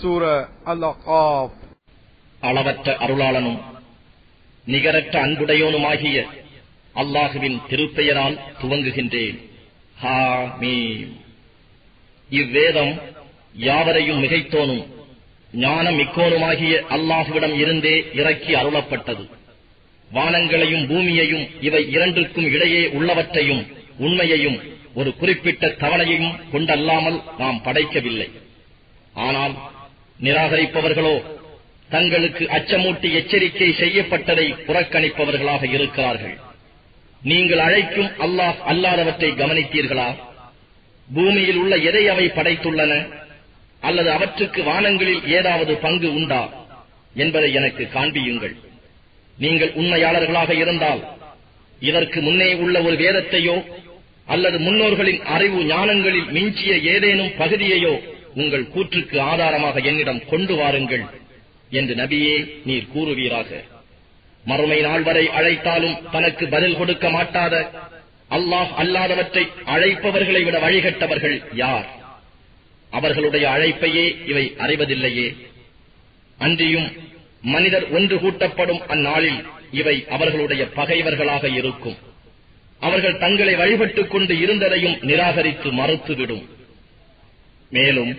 சூர அல் அளவற்ற அருளாளனும் நிகரற்ற அன்புடையோனுமாகிய அல்லாஹுவின் திருப்பெயரால் துவங்குகின்றேன். இவ்வேதம் யாவரையும் மிகைத்தோனும் ஞானம் மிக்கோனுமாகிய அல்லாஹுவிடம் இருந்தே இறக்கி அருளப்பட்டது. வானங்களையும் பூமியையும் இவை இரண்டிற்கும் இடையே உள்ளவற்றையும் உண்மையையும் ஒரு குறிப்பிட்ட தவணையையும் கொண்டல்லாமல் நாம் படைக்கவில்லை. ஆனால் நிராகரிப்பவர்களோ தங்களுக்கு அச்சமூட்டி எச்சரிக்கை செய்யப்பட்டதை புறக்கணிப்பவர்களாக இருக்கிறார்கள். நீங்கள் அழைக்கும் அல்லாஹ் அல்லாதவற்றை கவனித்தீர்களா? பூமியில் உள்ள எதை அவை படைத்துள்ளன? அல்லது அவற்றுக்கு வானங்களில் ஏதாவது பங்கு உண்டா? என்பதை எனக்கு காண்பியுங்கள். நீங்கள் உண்மையாளர்களாக இருந்தால் இதற்கு முன்னே உள்ள ஒரு வேதத்தையோ அல்லது முன்னோர்களின் அறிவு ஞானங்களில் மிஞ்சிய ஏதேனும் பகுதியையோ உங்கள் கூற்றுக்கு ஆதாரமாக என்னிடம் கொண்டு வாருங்கள் என்று நபியே நீர் கூறுவீராக. மறுமை நாள் வரை அழைத்தாலும் தனக்கு பதில் கொடுக்க மாட்டாத அல்லாஹ் அல்லாதவற்றை அழைப்பவர்களை விட வழிகட்டவர்கள் யார்? அவர்களுடைய அழைப்பையே இவை அறிவதில்லையே. அன்றியும் மனிதர் ஒன்று கூட்டப்படும் அந்நாளில் இவை அவர்களுடைய பகைவர்களாக இருக்கும். அவர்கள் தங்களை வழிபட்டுக் கொண்டு இருந்ததையும் நிராகரித்து மறுத்துவிடும். மேலும்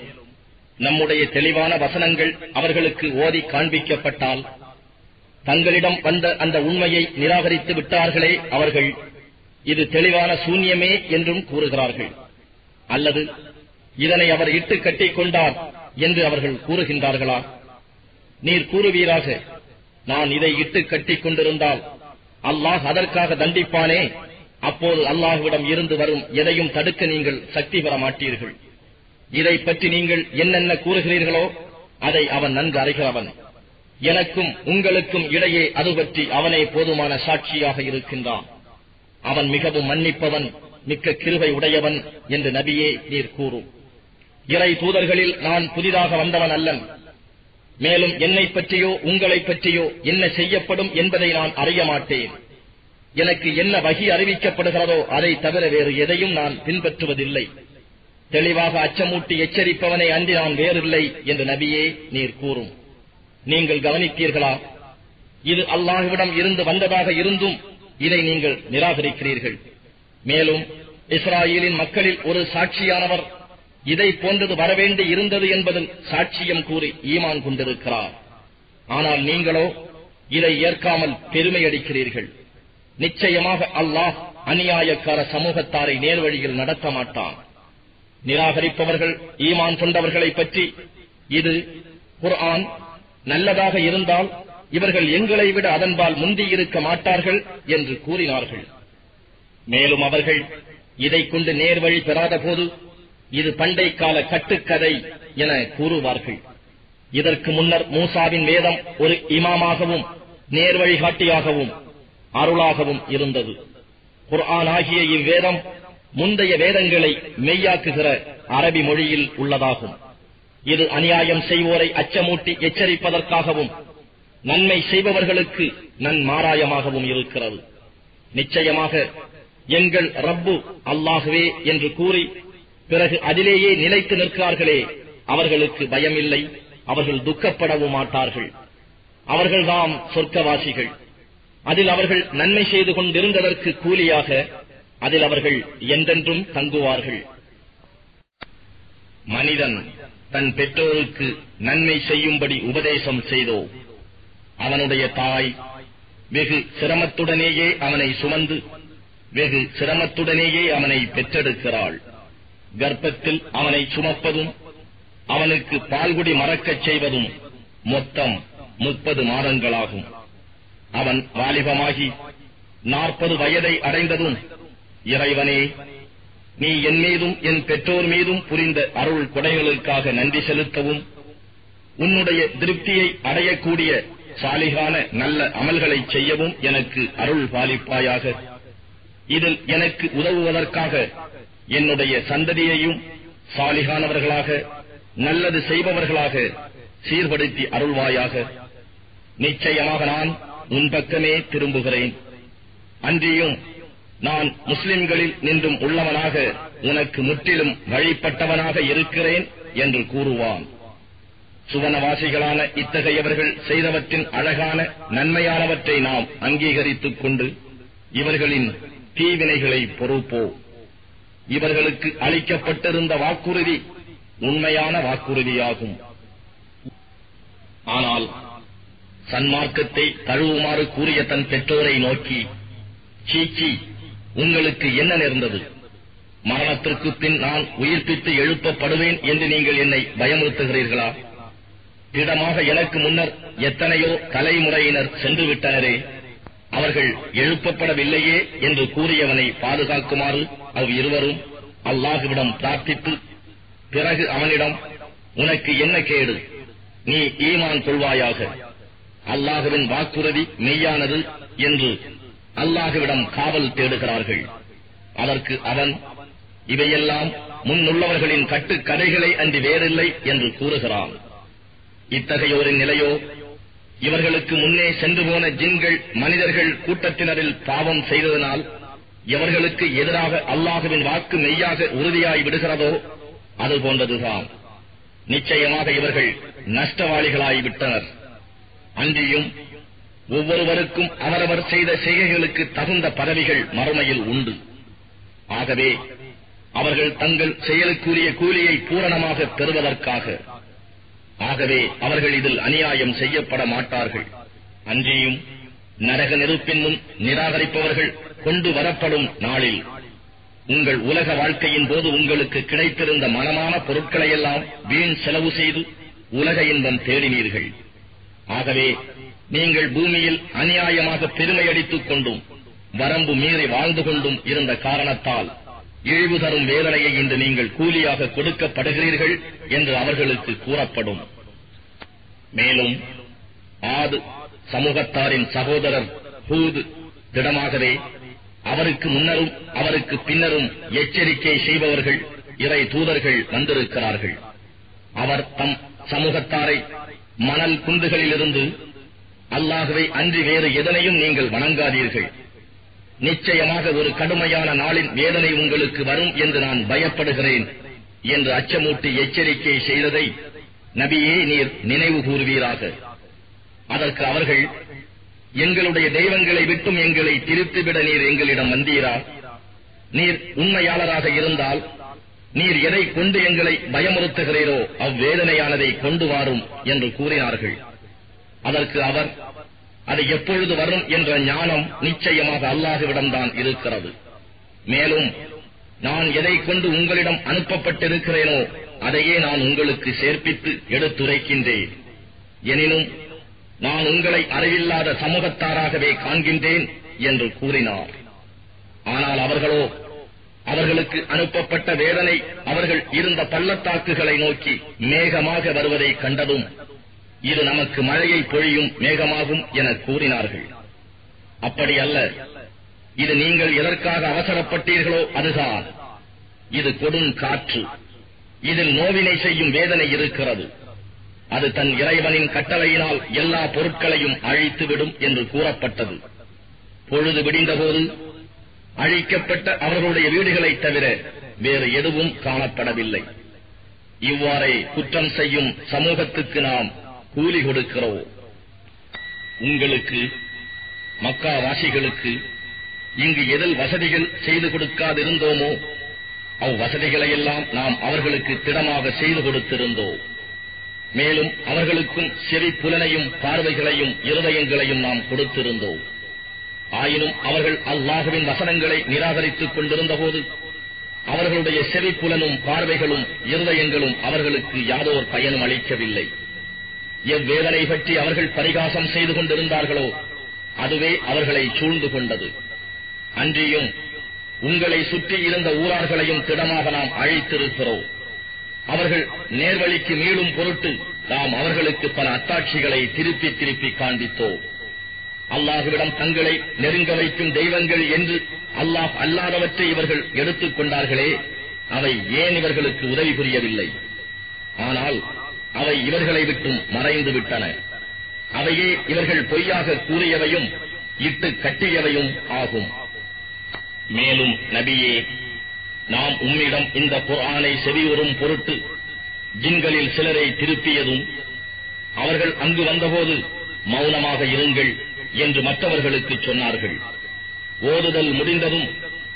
நம்முடைய தெளிவான வசனங்கள் அவர்களுக்கு ஓதி காண்பிக்கப்பட்டால் தங்களிடம் வந்த அந்த உண்மையை நிராகரித்து விட்டார்களே அவர்கள் இது தெளிவான சூன்யமே என்றும் கூறுகிறார்கள். அல்லது இதனை அவர் இட்டு கட்டிக் கொண்டார் என்று அவர்கள் கூறுகின்றார்களா? நீர் கூறுவீராக நான் இதை இட்டு கட்டிக் கொண்டிருந்தால் அல்லாஹ் அதற்காக தண்டிப்பானே? அப்போது அல்லாஹுவிடம் இருந்து வரும் எதையும் தடுக்க நீங்கள் சக்தி பெற மாட்டீர்கள். இதை பற்றி நீங்கள் என்னென்ன கூறுகிறீர்களோ அதை அவன் நன்கு அறிகிறவன். எனக்கும் உங்களுக்கும் இடையே அது பற்றி அவனே போதுமான சாட்சியாக இருக்கின்றான். அவன் மிகவும் மன்னிப்பவன் மிக்க கிருவை உடையவன் என்று நபியே நீர் கூறும். இறை தூதர்களில் நான் புதிதாக வந்தவன் அல்லன். மேலும் என்னை பற்றியோ உங்களை பற்றியோ என்ன செய்யப்படும் என்பதை நான் அறிய மாட்டேன். எனக்கு என்ன வகி அறிவிக்கப்படுகிறதோ அதை தவிர வேறு எதையும் நான் பின்பற்றுவதில்லை. தெளிவாக அச்சமூட்டி எச்சரிப்பவனை அன்றி நான் வேறில்லை என்று நபியே நீர் கூறும். நீங்கள் கவனித்தீர்களா இது அல்லாஹுவிடம் இருந்து வந்ததாக இருந்தும் இதை நீங்கள் நிராகரிக்கிறீர்கள். மேலும் இஸ்ராயலின் மக்களில் ஒரு சாட்சியானவர் இதை போன்றது வரவேண்டி இருந்தது என்பதில் சாட்சியம் கூறி ஈமான் கொண்டிருக்கிறார். ஆனால் நீங்களோ இதை ஏற்காமல் பெருமையடிக்கிறீர்கள். நிச்சயமாக அல்லாஹ் அநியாயக்கார சமூகத்தாரை நேர்வழியில் நடத்த மாட்டான். நிராகரிப்பவர்கள் ஈமான் கொண்டவர்களை பற்றி இது குர்ஆன் நல்லதாக இருந்தால் இவர்கள் எங்களை விட அதன்பால் முந்தியிருக்க மாட்டார்கள் என்று கூறினார்கள். மேலும் அவர்கள் இதை கொண்டு நேர்வழி பெறாத போது இது பண்டை கால கட்டுக்கதை என கூறுவார்கள். இதற்கு முன்னர் மூசாவின் வேதம் ஒரு இமாமாகவும் நேர்வழிகாட்டியாகவும் அருளாகவும் இருந்தது. குர்ஆன் ஆகிய இவ்வேதம் முந்தைய வேதங்களை மெய்யாக்குகிற அரபி மொழியில் உள்ளதாகும். இது அநியாயம் செய்வோரை அச்சமூட்டி எச்சரிப்பதற்காகவும் நன்மை செய்பவர்களுக்கு நன்மாராயமாகவும் இருக்கிறது. நிச்சயமாக எங்கள் ரப்பு அல்லாகவே என்று கூறி பிறகு அதிலேயே நிலைத்து நிற்கிறார்களே அவர்களுக்கு பயமில்லை அவர்கள் துக்கப்படவும் மாட்டார்கள். அவர்கள்தாம் சொர்க்கவாசிகள். அதில் அவர்கள் நன்மை செய்து கொண்டிருந்ததற்கு கூலியாக அதில் அவர்கள் என்றென்றும் தங்குவார்கள். மனிதன் தன் பெற்றோருக்கு நன்மை செய்யும்படி உபதேசம் செய்தோ அவனுடைய தாய் வெகு சிரமத்துடனேயே அவனை சுமந்து வெகு சிரமத்துடனேயே அவனை பெற்றெடுக்கிறாள். கர்ப்பத்தில் அவனை சுமப்பதும் அவனுக்கு பால்குடி மறக்கச் செய்வதும் மொத்தம் முப்பது மாதங்களாகும். அவன் வாலிபமாகி நாற்பது வயதை அடைந்ததும் இறைவனே நீ என் மீதும் என் பெற்றோர் மீதும் புரிந்த அருள் கொடைகளுக்காக நன்றி செலுத்தவும். உன்னுடைய திருப்தியை அடையக்கூடிய சாலிகான நல்ல அமல்களை செய்யவும் எனக்கு அருள் பாலிப்பாயாக. இதில் எனக்கு உதவுவதற்காக என்னுடைய சந்ததியையும் சாலிகானவர்களாக நல்லது செய்பவர்களாக சீர்படுத்தி அருள்வாயாக. நிச்சயமாக நான் உன் பக்கமே திரும்புகிறேன். அன்றியும் நான் முஸ்லிம்களில் நின்றும் உள்ளவனாக உனக்கு முற்றிலும் வழிபட்டவனாக இருக்கிறேன் என்று கூறுவான். சுவனவாசிகளான இத்தகையவர்கள் செய்தவற்றின் அழகான நன்மையானவற்றை நாம் அங்கீகரித்துக் கொண்டு இவர்களின் தீவினைகளை பொறுப்போ இவர்களுக்கு அளிக்கப்பட்டிருந்த வாக்குறுதி உண்மையான வாக்குறுதியாகும். ஆனால் சன்மார்க்கத்தை தழுவுமாறு கூறிய தன் பெற்றோரை நோக்கி சீச்சி உங்களுக்கு என்ன நேர்ந்தது? மரணத்திற்கு பின் நான் உயிர்ப்பித்து எழுப்பப்படுவேன் என்று நீங்கள் என்னை பயமுறுத்துகிறீர்களா? திடமாக எனக்கு முன்னர் எத்தனையோ தலைமுறையினர் சென்று விட்டனரே அவர்கள் எழுப்பப்படவில்லையே என்று கூறியவனை பாதுகாக்குமாறு அவ் இருவரும் அல்லாஹுவிடம் பிரார்த்தித்து பிறகு அவனிடம் உனக்கு என்ன கேடு? நீ ஈமான் கொள்வாயாக. அல்லாஹுவின் வாக்குறுதி மெய்யானது என்று அல்லாஹுவிடம் காவல் தேடுகிறார்கள். அதற்கு அவன் இவையெல்லாம் முன்னுள்ளவர்களின் கட்டுக்கதைகளை அன்றி வேறில்லை என்று கூறுகிறான். இத்தகையோரின் நிலையோ இவர்களுக்கு முன்னே சென்று போன ஜின்கள் மனிதர்கள் கூட்டத்தினரில் பாவம் செய்ததனால் இவர்களுக்கு எதிராக அல்லாஹுவின் வாக்கு மெய்யாக உறுதியாய் விடுகிறதோ அது போன்றதுதான். நிச்சயமாக இவர்கள் நஷ்டவாளிகளாய் விட்டனர். அன்றியும் ஒவ்வொருவருக்கும் அவரவர் செய்த செய்கைகளுக்கு தகுந்த பதவிகள் மறுமையில் உண்டு. ஆகவே அவர்கள் தங்கள் செயலுக்குரிய கூலியை பூரணமாக பெறுவதற்காக ஆகவே அவர்கள் இதில் அநியாயம் செய்யப்பட மாட்டார்கள். அன்றியும் நரக நெருப்பின் முன் நிராகரிப்பவர்கள் கொண்டு வரப்படும் நாளில் உங்கள் உலக வாழ்க்கையின் போது உங்களுக்கு கிடைத்திருந்த மனமான பொருட்களையெல்லாம் வீண் செலவு செய்து உலக இன்பம் தேடினீர்கள். ஆகவே நீங்கள் பூமியில் அநியாயமாக பெருமையடித்துக் கொண்டும் வரம்பு மீறி வாழ்ந்து கொண்டும் இருந்த காரணத்தால் இழிவு தரும் வேதனையை இன்று நீங்கள் கூலியாக கொடுக்கப்படுகிறீர்கள் என்று அவர்களுக்கு கூறப்படும். மேலும் ஆது சமூகத்தாரின் சகோதரர் ஹூது திடமாகவே அவருக்கு முன்னரும் அவருக்கு பின்னரும் எச்சரிக்கை செய்பவர்கள் இறை தூதர்கள் வந்திருக்கிறார்கள். அவர் தம் சமூகத்தாரை மணல் குண்டுகளிலிருந்து அல்லாகவே அன்றி வேறு எதனையும் நீங்கள் வணங்காதீர்கள். நிச்சயமாக ஒரு கடுமையான நாளின் வேதனை உங்களுக்கு வரும் என்று நான் பயப்படுகிறேன் என்று அச்சமூட்டி எச்சரிக்கை செய்ததை நபியே நீர் நினைவு கூறுவீராக. அதற்கு அவர்கள் எங்களுடைய தெய்வங்களை விட்டும் எங்களை திருத்திவிட நீர் எங்களிடம் வந்தீரா? நீர் உண்மையாளராக இருந்தால் நீர் எதை கொண்டு எங்களை பயமுறுத்துகிறீரோ அவ்வேதனையானதை கொண்டு வாரும் என்று கூறினார்கள். அதற்கு அவர் அது எப்பொழுது வரும் என்ற ஞானம் நிச்சயமாக அல்லாஹுவிடம்தான் இருக்கிறது. மேலும் நான் எதை கொண்டு உங்களிடம் அனுப்பப்பட்டிருக்கிறேனோ அதையே நான் உங்களுக்கு சேர்ப்பித்து எடுத்துரைக்கின்றேன். எனினும் நான் உங்களை அறிவில்லாத சமூகத்தாராகவே காண்கின்றேன் என்று கூறினார். ஆனால் அவர்களோ அவர்களுக்கு அனுப்பப்பட்ட வேதனை அவர்கள் இருந்த பள்ளத்தாக்குகளை நோக்கி மேகமாக வருவதை கண்டதும் இது நமக்கு மழையை பொழியும் மேகமாகும் என கூறினார்கள். அப்படி அல்ல. இது நீங்கள் எதற்காக அவசரப்பட்டீர்களோ அதுதான். இது கொடும் காற்று. இதில் நோவினை செய்யும் வேதனை இருக்கிறது. அது தன் இறைவனின் கட்டளையினால் எல்லா பொருட்களையும் அழித்துவிடும் என்று கூறப்பட்டது. பொழுது விடிந்தபோது அழிக்கப்பட்ட அவர்களுடைய வீடுகளைத் தவிர வேறு எதுவும் காணப்படவில்லை. இவ்வாறே குற்றம் செய்யும் சமூகத்துக்கு நாம் கூலி கொடுக்கிறோம். உங்களுக்கு மக்கா வாசிகளுக்கு இங்கு எதில் வசதிகள் செய்து கொடுக்காதிருந்தோமோ அவ்வசதிகளையெல்லாம் நாம் அவர்களுக்கு திடமாக செய்து கொடுத்திருந்தோம். மேலும் அவர்களுக்கும் செவி புலனையும் பார்வைகளையும் இருதயங்களையும் நாம் கொடுத்திருந்தோம். ஆயினும் அவர்கள் அல்லாஹுவின் வசனங்களை நிராகரித்துக் கொண்டிருந்தபோது அவர்களுடைய செவி புலனும் பார்வைகளும் இருதயங்களும் அவர்களுக்கு யாதோர் பயனும் அளிக்கவில்லை. என் வேதனை பற்றி அவர்கள் பரிகாசம் செய்து கொண்டிருந்தார்களோ அதுவே அவர்களை சூழ்ந்து கொண்டது. அன்றியும் உங்களை சுற்றி இருந்த ஊரார்களையும் திடமாக நாம் அழைத்திருக்கிறோம். அவர்கள் நேர்வழிக்கு மீளும் பொருட்டு நாம் அவர்களுக்கு பல அத்தாட்சிகளை திருப்பி திருப்பி காண்பித்தோம். அல்லாஹுவிடம் தங்களை நெருங்க வைக்கும் தெய்வங்கள் என்று அல்லாஹ் அல்லாதவற்றை இவர்கள் எடுத்துக் கொண்டார்களே அவை ஏன் இவர்களுக்கு உதவி புரியவில்லை? ஆனால் அவை இவர்களை விட்டும் மறைந்து விட்டன. அவையே இவர்கள் பொய்யாக கூறியவையும் இட்டு கட்டியவையும் ஆகும். மேலும் நபியே நாம் உம்மிடம் இந்த குர்ஆனை செவியுறும் பொருட்டு ஜின்களில் சிலரை திருப்பியதும் அவர்கள் அங்கு வந்தபோது மௌனமாக இருங்கள் என்று மற்றவர்களுக்கு சொன்னார்கள். ஓதுதல் முடிந்ததும்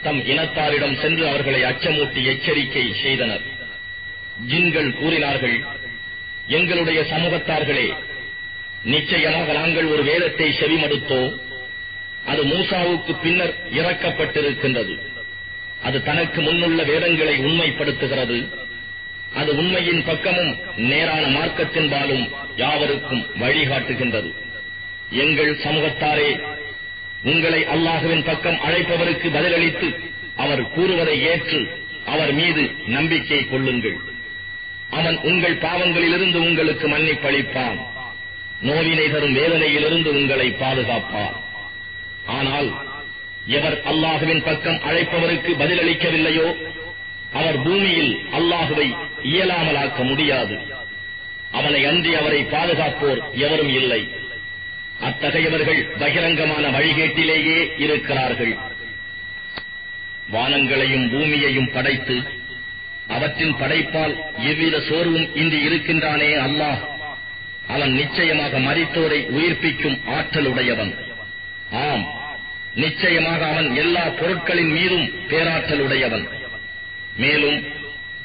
தம் இனத்தாரிடம் சென்று அவர்களை அச்சமூட்டி எச்சரிக்கை செய்தனர். ஜின்கள் கூறினார்கள் எங்களுடைய சமூகத்தார்களே நிச்சயமாக நாங்கள் ஒரு வேதத்தை செவிமடுத்தோம். அது மூசாவுக்கு பின்னர் இறக்கப்பட்டிருக்கின்றது. அது தனக்கு முன்னுள்ள வேதங்களை உண்மைப்படுத்துகிறது. அது உண்மையின் பக்கமும் நேரான மார்க்கத்தின்பாலும் யாவருக்கும் வழிகாட்டுகின்றது. எங்கள் சமூகத்தாரே உங்களை அல்லாஹுவின் பக்கம் அழைப்பவருக்கு பதிலளித்து அவர் கூறுவதை ஏற்று அவர் மீது நம்பிக்கை கொள்ளுங்கள். அவன் உங்கள் பாவங்களிலிருந்து உங்களுக்கு மன்னிப்பளிப்பான். நோவினை தரும் வேதனையிலிருந்து உங்களை பாதுகாப்பான். ஆனால் எவர் அல்லாஹுவின் பக்கம் அழைப்பவருக்கு பதிலளிக்கவில்லையோ அவர் பூமியில் அல்லாஹுவை இயலாமலாக்க முடியாது. அவனை அன்றி அவரை பாதுகாப்போர் எவரும் இல்லை. அத்தகையவர்கள் பகிரங்கமான வழிகேட்டிலேயே இருக்கிறார்கள். வானங்களையும் பூமியையும் படைத்து அவற்றின் படைப்பால் எவ்வித சோர்வும் இன்றி இருக்கின்றானே அல்லாஹ். அவன் நிச்சயமாக மறித்தோரை உயிர்ப்பிக்கும் ஆற்றலுடையவன். ஆம் நிச்சயமாக அவன் எல்லா பொருட்களின் மீதும் பேராற்றலுடையவன். மேலும்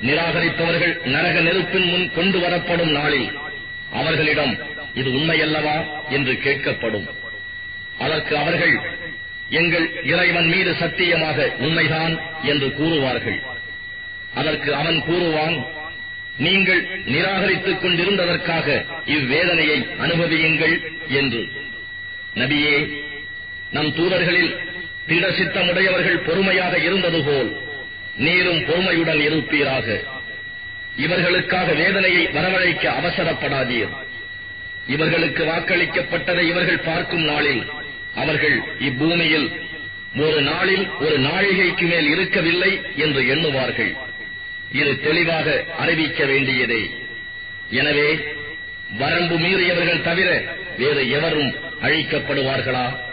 நிராகரிப்பவர்கள் நரக நெருப்பின் முன் கொண்டு வரப்படும் நாளில் அவர்களிடம் இது உண்மையல்லவா என்று கேட்கப்படும். அதற்கு அவர்கள் எங்கள் இறைவன் மீது சத்தியமாக உண்மைதான் என்று கூறுவார்கள். அதற்கு அவன் கூறுவான் நீங்கள் நிராகரித்துக் கொண்டிருந்ததற்காக இவ்வேதனையை அனுபவியுங்கள் என்று. நபியே நம் தூதர்களில் திட சித்தமுடையவர்கள் பொறுமையாக இருந்தது போல் நீரும் பொறுமையுடன் இருப்பீராக. இவர்களுக்காக வேதனையை வரவழைக்க அவசரப்படாதீர். இவர்களுக்கு வாக்களிக்கப்பட்டதை இவர்கள் பார்க்கும் நாளில் அவர்கள் இப்பூமியில் ஒரு நாளில் ஒரு நாழிகைக்கு மேல் இருக்கவில்லை என்று எண்ணுவார்கள். இது தெளிவாக அறிவிக்க வேண்டியதே. எனவே வரம்பு மீறியவர்கள் தவிர வேறு எவரும் அழிக்கப்படுவார்களா?